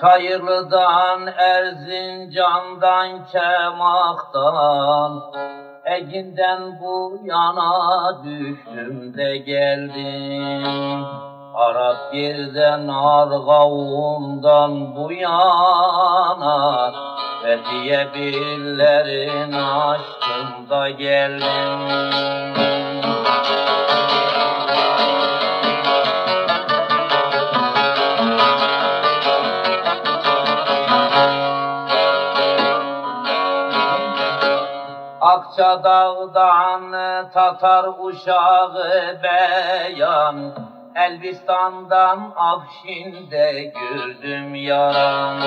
Çayırlı'dan, Erzincan'dan, Kemak'tan Eginden bu yana düştüm de geldim. Arap yerden Argavundan bu yana Fethiye billerin açtım da geldim Akçadağ'dan Tatar uşağı beyan Elbistan'dan Afşin'de gördüm yaram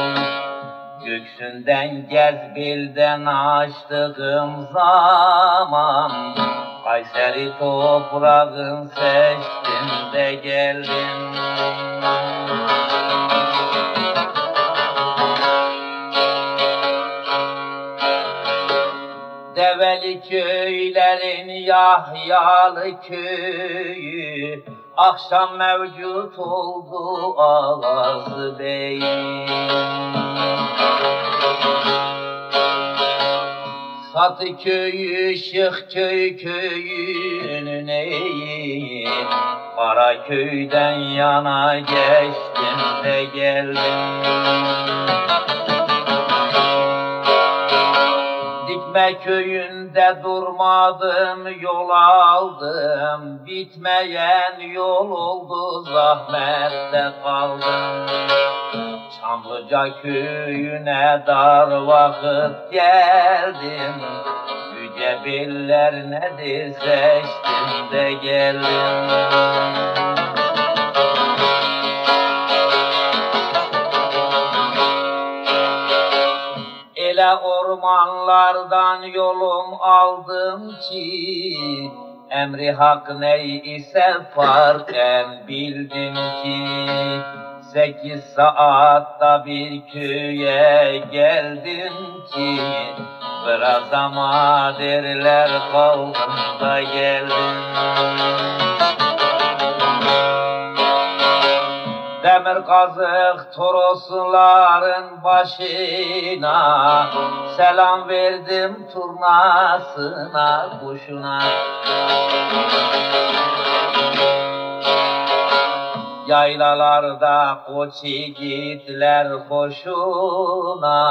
Göksünden Gezbil'den açtığım zaman Kayseri toprağın seçtim de geldim. Develi köylerin Yahyalı köyü Akşam mevcut oldu ağası beyim Satı köyü, Şık köy köyünün eyi Karaköy'den yana geçtim de geldim Dikme köyünde durmadım yol aldım. Bitmeyen yol oldu zahmette kaldım. Çamlıca köyüne dar vakit geldim. Yüce biller nedir seçtim de geldim ormanlardan yolum aldım ki Emri hak ney ise farken bildim ki Sekiz saatta bir köye geldim ki Biraz ama derler kaldım da geldim kazık torosların başına Selam verdim turnasına kuşuna. Yaylalarda koç yiğitler hoşuna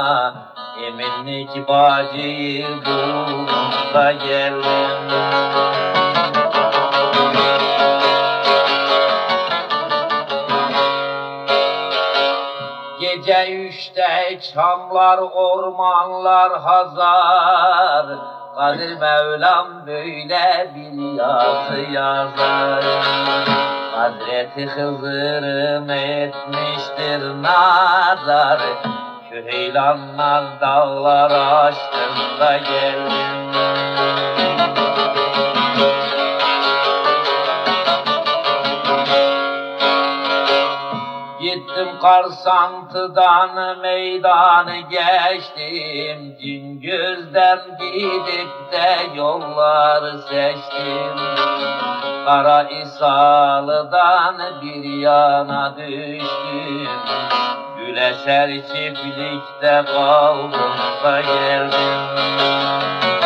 Eminlik bacıyı buldum da geldim çamlar, ormanlar hazar. Kadir Mevlam böyle bir yazı yazar. Hazreti Hızır'ım etmiştir nazar Küheylanlar dağlar açtım da geldim Gittim Karsantı'dan meydanı geçtim. Cin gözden gidip de yolları seçtim. Kara İsalı'dan bir yana düştüm. Güleşer çiftlikte kaldım da geldim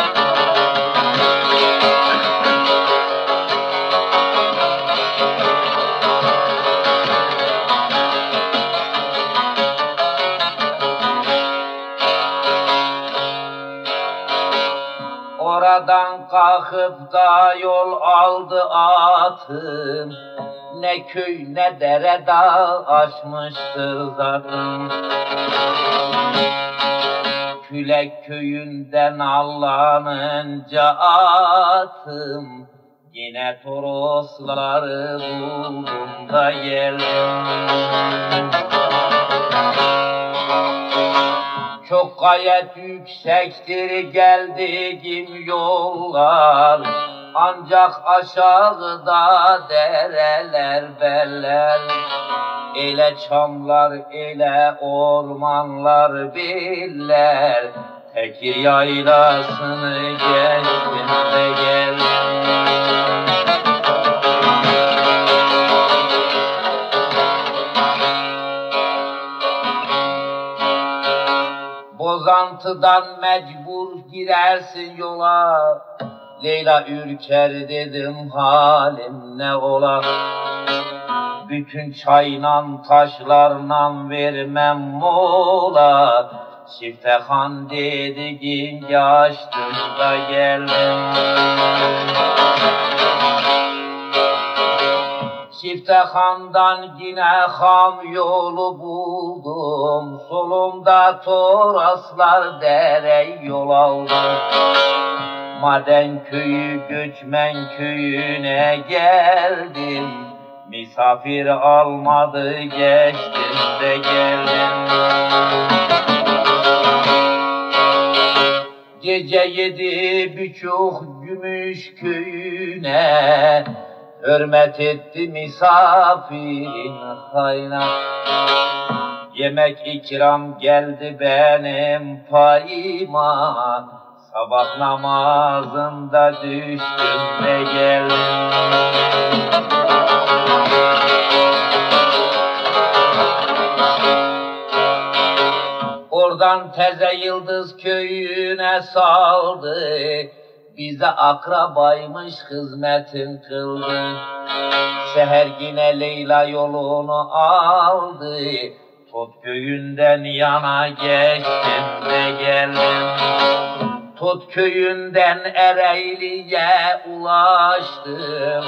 Kalkıp da yol aldı atım Ne köy ne dere dağ aşmıştır zatım Külek köyünden Allah'ınca atım. Yine torosları buldum da geldim Çok gayet yüksektir geldiğim yollar. Ancak aşağıda dereler beller. Ele çamlar ele ormanlar biller Bekir yaylasını geçtim de geldim Bozantıdan mecbur girersin yola. Leyla ürker dedim halim ne ola? Bütün çayla taşlarla vermem mola Şiftehan dediğin yaştım da geldim Şiftehan'dan yine ham yolu buldum. Solumda toraslar dere yol aldım Maden köyü göçmen köyüne geldim. Misafir almadı geçtim de geldim. Gece yedi buçuk gümüş köyüne Hürmet etti misafirin hayna Yemek ikram geldi benim payıma. Sabah namazında düştüm de geldim. Oradan Teze Yıldız köyüne saldı bize akrabaymış hizmetin kıldı. Seher yine Leyla yolunu aldı. Tut köyünden yana geçtim de geldim. Tut köyünden Ereğli'ye ulaştım.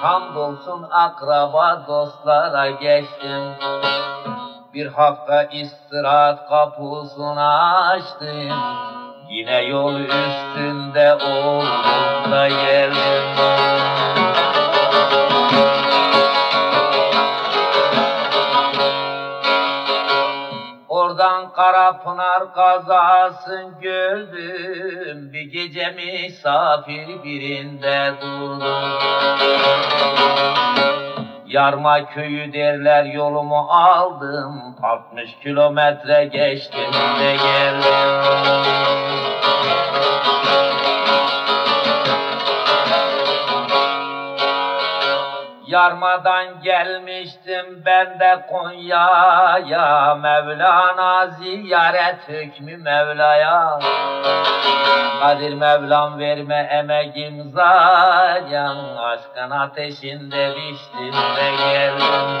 Hamdolsun akraba dostlara geçtim. Bir hafta istirahat kapısını açtım. Yine yol üstünde oldum geldim. Oradan Karapınar kazasın gördüm. Bir gece misafir birinde durdum. Yarma köyü derler yolumu aldım. 60 kilometre geçtim de geldim Yarmadan gelmiştim ben de Konya'ya. Mevlana ziyaret hükmü Mevla'ya. Kadir Mevlam verme emek imzayan Aşkın ateşinde piştim de geldim